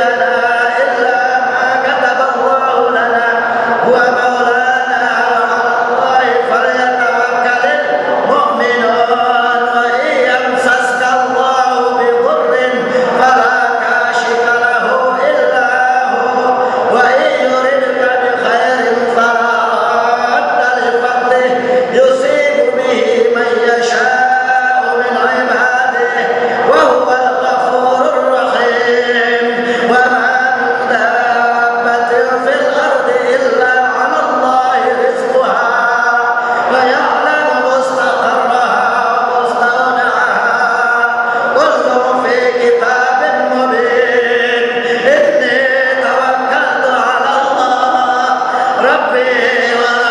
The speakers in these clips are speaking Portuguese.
بلى pela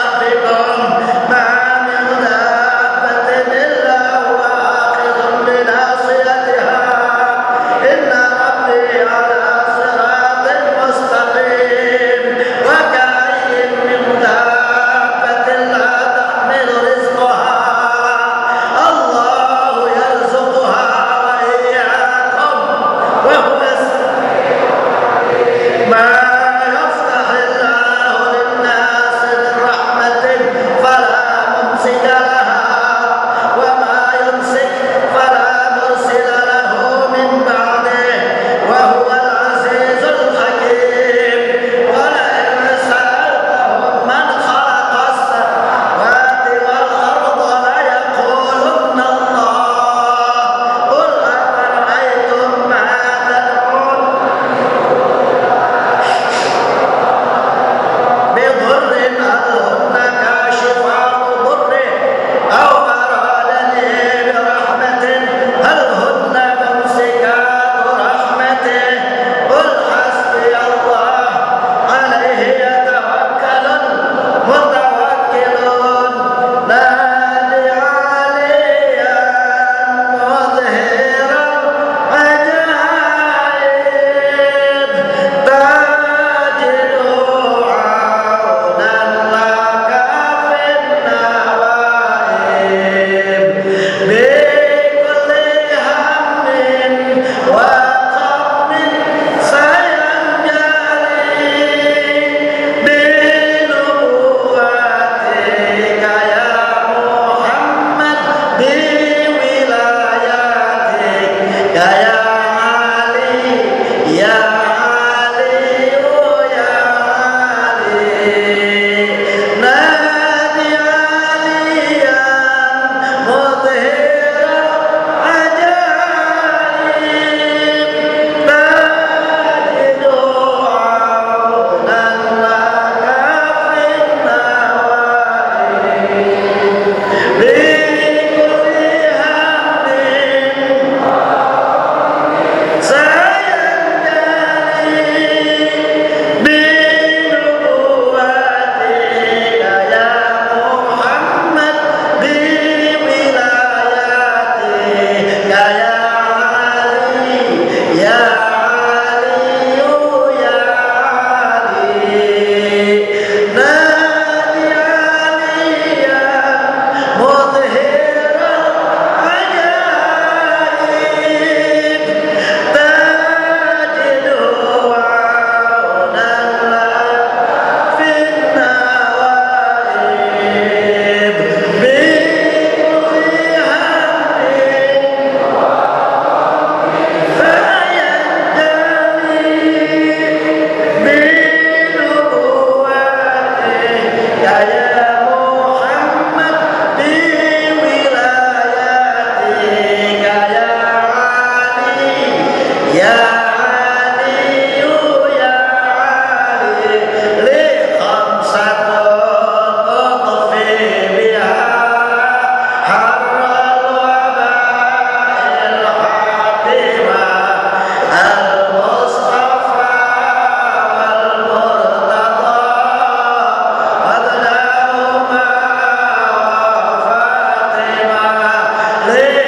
আলে